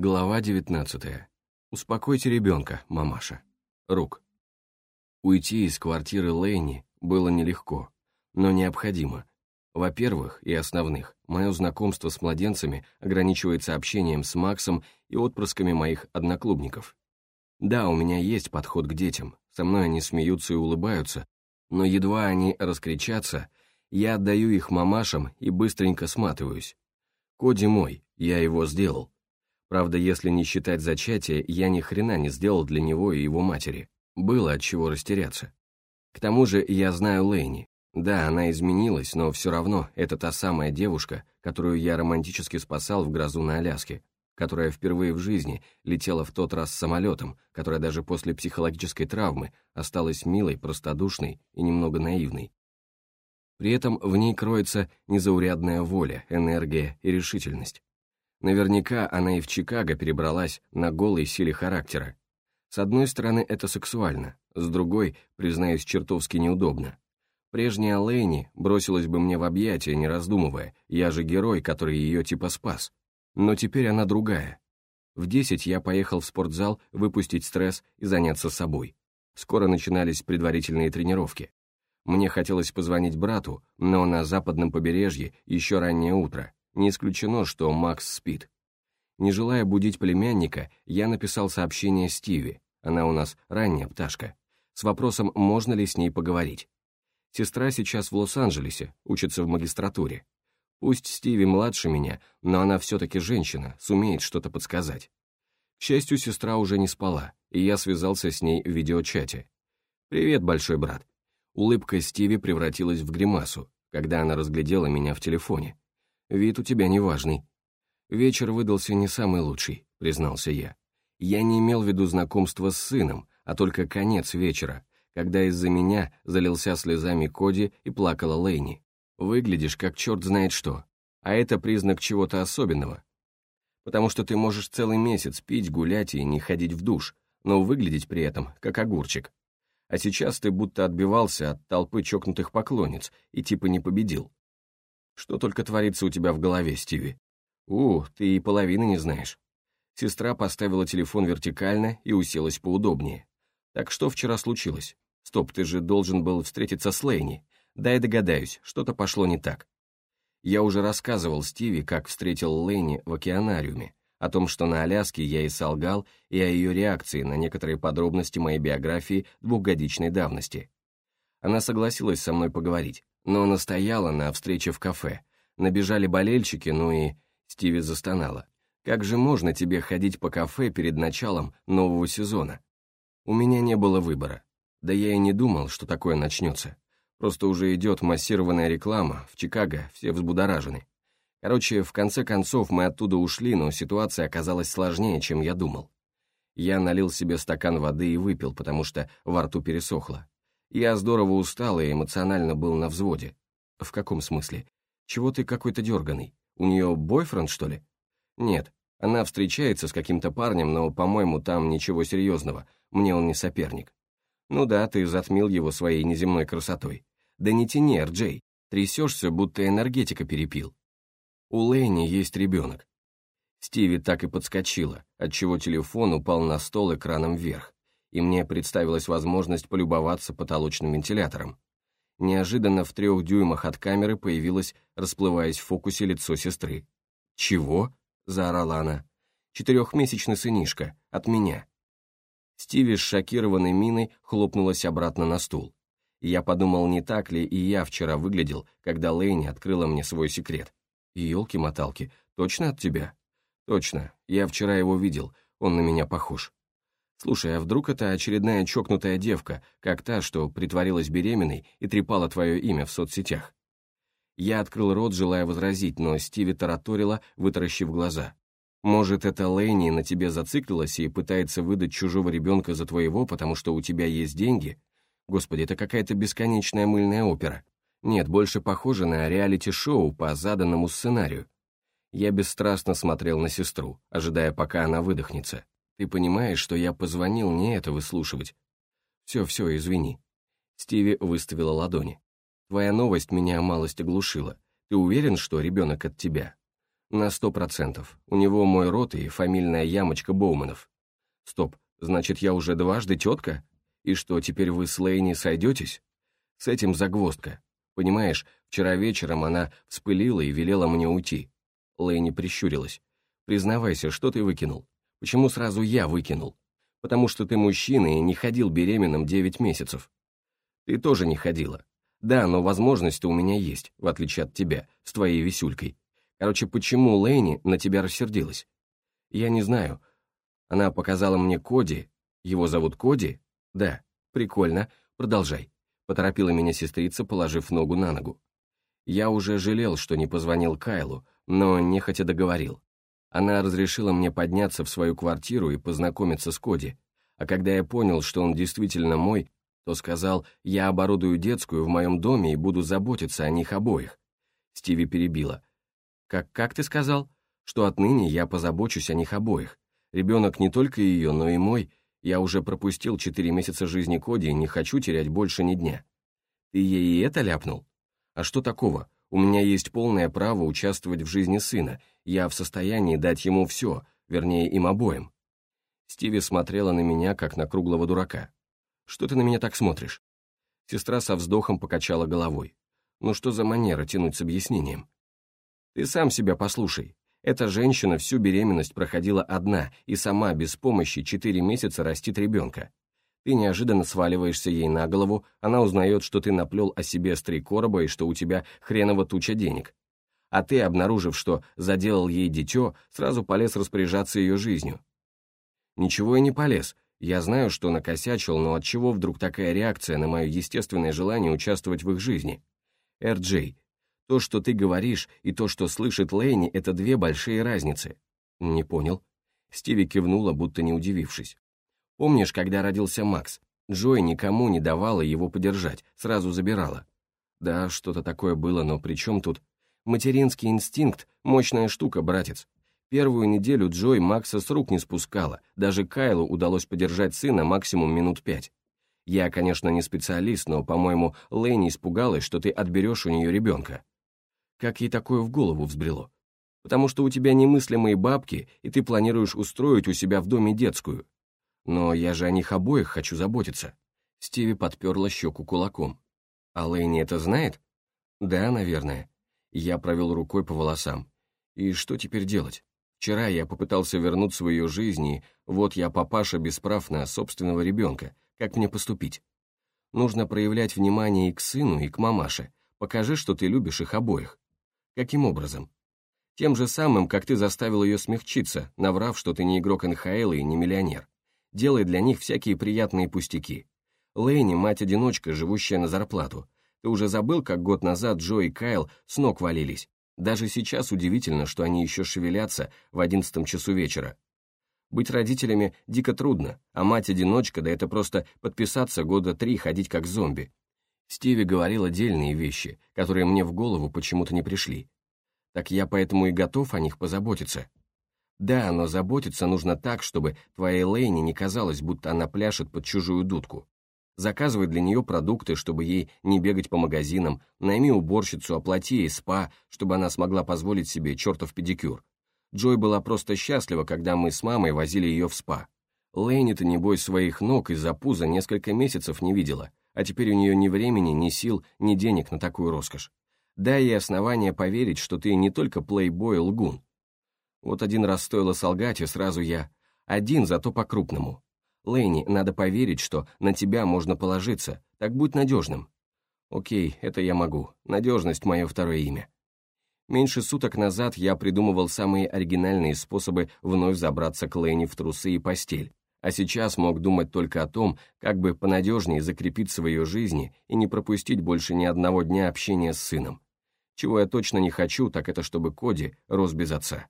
Глава 19. Успокойте ребенка, мамаша. Рук. Уйти из квартиры Лэйни было нелегко, но необходимо. Во-первых, и основных, мое знакомство с младенцами ограничивается общением с Максом и отпрысками моих одноклубников. Да, у меня есть подход к детям, со мной они смеются и улыбаются, но едва они раскричатся, я отдаю их мамашам и быстренько сматываюсь. Коди мой, я его сделал. Правда, если не считать зачатие, я ни хрена не сделал для него и его матери. Было от чего растеряться. К тому же я знаю Лэйни. Да, она изменилась, но все равно это та самая девушка, которую я романтически спасал в грозу на Аляске, которая впервые в жизни летела в тот раз самолетом, которая даже после психологической травмы осталась милой, простодушной и немного наивной. При этом в ней кроется незаурядная воля, энергия и решительность. Наверняка она и в Чикаго перебралась на голой силе характера. С одной стороны, это сексуально, с другой, признаюсь, чертовски неудобно. Прежняя Лэйни бросилась бы мне в объятия, не раздумывая, я же герой, который ее типа спас. Но теперь она другая. В десять я поехал в спортзал выпустить стресс и заняться собой. Скоро начинались предварительные тренировки. Мне хотелось позвонить брату, но на западном побережье еще раннее утро, не исключено, что Макс спит. Не желая будить племянника, я написал сообщение Стиви, она у нас ранняя пташка, с вопросом, можно ли с ней поговорить. Сестра сейчас в Лос-Анджелесе, учится в магистратуре. Пусть Стиви младше меня, но она все-таки женщина, сумеет что-то подсказать. К счастью, сестра уже не спала, и я связался с ней в видеочате. «Привет, большой брат». Улыбка Стиви превратилась в гримасу, когда она разглядела меня в телефоне. Вид у тебя неважный». «Вечер выдался не самый лучший», — признался я. «Я не имел в виду знакомство с сыном, а только конец вечера, когда из-за меня залился слезами Коди и плакала Лейни. Выглядишь как черт знает что, а это признак чего-то особенного. Потому что ты можешь целый месяц пить, гулять и не ходить в душ, но выглядеть при этом как огурчик. А сейчас ты будто отбивался от толпы чокнутых поклонниц и типа не победил. Что только творится у тебя в голове, Стиви? У, ты и половины не знаешь. Сестра поставила телефон вертикально и уселась поудобнее. Так что вчера случилось? Стоп, ты же должен был встретиться с Лейни. Дай догадаюсь, что-то пошло не так. Я уже рассказывал Стиви, как встретил Лейни в океанариуме, о том, что на Аляске я и солгал, и о ее реакции на некоторые подробности моей биографии двухгодичной давности. Она согласилась со мной поговорить, но настояла на встрече в кафе. Набежали болельщики, ну и... Стиви застонала. «Как же можно тебе ходить по кафе перед началом нового сезона?» У меня не было выбора. Да я и не думал, что такое начнется. Просто уже идет массированная реклама, в Чикаго все взбудоражены. Короче, в конце концов мы оттуда ушли, но ситуация оказалась сложнее, чем я думал. Я налил себе стакан воды и выпил, потому что во рту пересохло. Я здорово устал и эмоционально был на взводе. В каком смысле? Чего ты какой-то дерганый? У нее бойфренд, что ли? Нет, она встречается с каким-то парнем, но, по-моему, там ничего серьезного, мне он не соперник. Ну да, ты затмил его своей неземной красотой. Да не тяни, Джей, трясешься, будто энергетика перепил. У Лэйни есть ребенок. Стиви так и подскочила, отчего телефон упал на стол экраном вверх и мне представилась возможность полюбоваться потолочным вентилятором. Неожиданно в трех дюймах от камеры появилось, расплываясь в фокусе лицо сестры. «Чего?» — заорала она. «Четырехмесячный сынишка. От меня». Стиви с шокированной миной хлопнулась обратно на стул. я подумал, не так ли и я вчера выглядел, когда Лэйни открыла мне свой секрет. «Елки-моталки, точно от тебя?» «Точно. Я вчера его видел. Он на меня похож». Слушай, а вдруг это очередная чокнутая девка, как та, что притворилась беременной и трепала твое имя в соцсетях? Я открыл рот, желая возразить, но Стиви тараторила, вытаращив глаза. Может, это Лэйни на тебе зациклилась и пытается выдать чужого ребенка за твоего, потому что у тебя есть деньги? Господи, это какая-то бесконечная мыльная опера. Нет, больше похоже на реалити-шоу по заданному сценарию. Я бесстрастно смотрел на сестру, ожидая, пока она выдохнется. Ты понимаешь, что я позвонил не это выслушивать? Все, все, извини. Стиви выставила ладони. Твоя новость меня малость оглушила. Ты уверен, что ребенок от тебя? На сто процентов. У него мой род и фамильная ямочка Боуманов. Стоп, значит, я уже дважды тетка? И что, теперь вы с Лейни сойдетесь? С этим загвоздка. Понимаешь, вчера вечером она вспылила и велела мне уйти. Лейни прищурилась. Признавайся, что ты выкинул? Почему сразу я выкинул? Потому что ты мужчина и не ходил беременным девять месяцев. Ты тоже не ходила. Да, но возможность у меня есть, в отличие от тебя, с твоей висюлькой. Короче, почему Лейни на тебя рассердилась? Я не знаю. Она показала мне Коди. Его зовут Коди? Да. Прикольно. Продолжай. Поторопила меня сестрица, положив ногу на ногу. Я уже жалел, что не позвонил Кайлу, но нехотя договорил. Она разрешила мне подняться в свою квартиру и познакомиться с Коди, а когда я понял, что он действительно мой, то сказал, я оборудую детскую в моем доме и буду заботиться о них обоих. Стиви перебила. «Как, как ты сказал?» «Что отныне я позабочусь о них обоих. Ребенок не только ее, но и мой. Я уже пропустил четыре месяца жизни Коди и не хочу терять больше ни дня». «Ты ей и это ляпнул?» «А что такого? У меня есть полное право участвовать в жизни сына. Я в состоянии дать ему все, вернее, им обоим». Стиви смотрела на меня, как на круглого дурака. «Что ты на меня так смотришь?» Сестра со вздохом покачала головой. «Ну что за манера тянуть с объяснением?» Ты сам себя послушай. Эта женщина всю беременность проходила одна и сама без помощи четыре месяца растит ребенка. Ты неожиданно сваливаешься ей на голову, она узнает, что ты наплел о себе с три короба и что у тебя хреново туча денег. А ты, обнаружив, что заделал ей дитё, сразу полез распоряжаться ее жизнью. Ничего и не полез. Я знаю, что накосячил, но от чего вдруг такая реакция на мое естественное желание участвовать в их жизни? Эр-Джей, то, что ты говоришь, и то, что слышит Лэйни, это две большие разницы. Не понял. Стиви кивнула, будто не удивившись. Помнишь, когда родился Макс? Джой никому не давала его подержать, сразу забирала. Да, что-то такое было, но при чем тут? Материнский инстинкт — мощная штука, братец. Первую неделю Джой Макса с рук не спускала, даже Кайлу удалось подержать сына максимум минут пять. Я, конечно, не специалист, но, по-моему, Лэйни испугалась, что ты отберешь у нее ребенка. Как ей такое в голову взбрело? Потому что у тебя немыслимые бабки, и ты планируешь устроить у себя в доме детскую. Но я же о них обоих хочу заботиться. Стиви подперла щеку кулаком. А Лэйни это знает? Да, наверное. Я провел рукой по волосам. И что теперь делать? Вчера я попытался вернуть свою жизнь, и вот я папаша без прав на собственного ребенка. Как мне поступить? Нужно проявлять внимание и к сыну, и к мамаше. Покажи, что ты любишь их обоих. Каким образом? Тем же самым, как ты заставил ее смягчиться, наврав, что ты не игрок НХЛ и не миллионер. Делай для них всякие приятные пустяки. Лэйни – мать-одиночка, живущая на зарплату. Ты уже забыл, как год назад Джо и Кайл с ног валились? Даже сейчас удивительно, что они еще шевелятся в одиннадцатом часу вечера. Быть родителями дико трудно, а мать-одиночка, да это просто подписаться года три, ходить как зомби. Стиви говорил отдельные вещи, которые мне в голову почему-то не пришли. Так я поэтому и готов о них позаботиться. Да, но заботиться нужно так, чтобы твоей Лейне не казалось, будто она пляшет под чужую дудку. Заказывай для нее продукты, чтобы ей не бегать по магазинам, найми уборщицу, оплати ей спа, чтобы она смогла позволить себе чертов педикюр. Джой была просто счастлива, когда мы с мамой возили ее в спа. Лейни-то, небось, своих ног из-за пуза несколько месяцев не видела, а теперь у нее ни времени, ни сил, ни денег на такую роскошь. Дай ей основания поверить, что ты не только плейбой лгун. Вот один раз стоило солгать, и сразу я... Один, зато по-крупному. Лэйни, надо поверить, что на тебя можно положиться, так будь надежным. Окей, это я могу. Надежность — мое второе имя. Меньше суток назад я придумывал самые оригинальные способы вновь забраться к Лэйни в трусы и постель, а сейчас мог думать только о том, как бы понадежнее закрепиться в ее жизни и не пропустить больше ни одного дня общения с сыном. Чего я точно не хочу, так это чтобы Коди рос без отца.